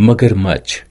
मगरमच्छ।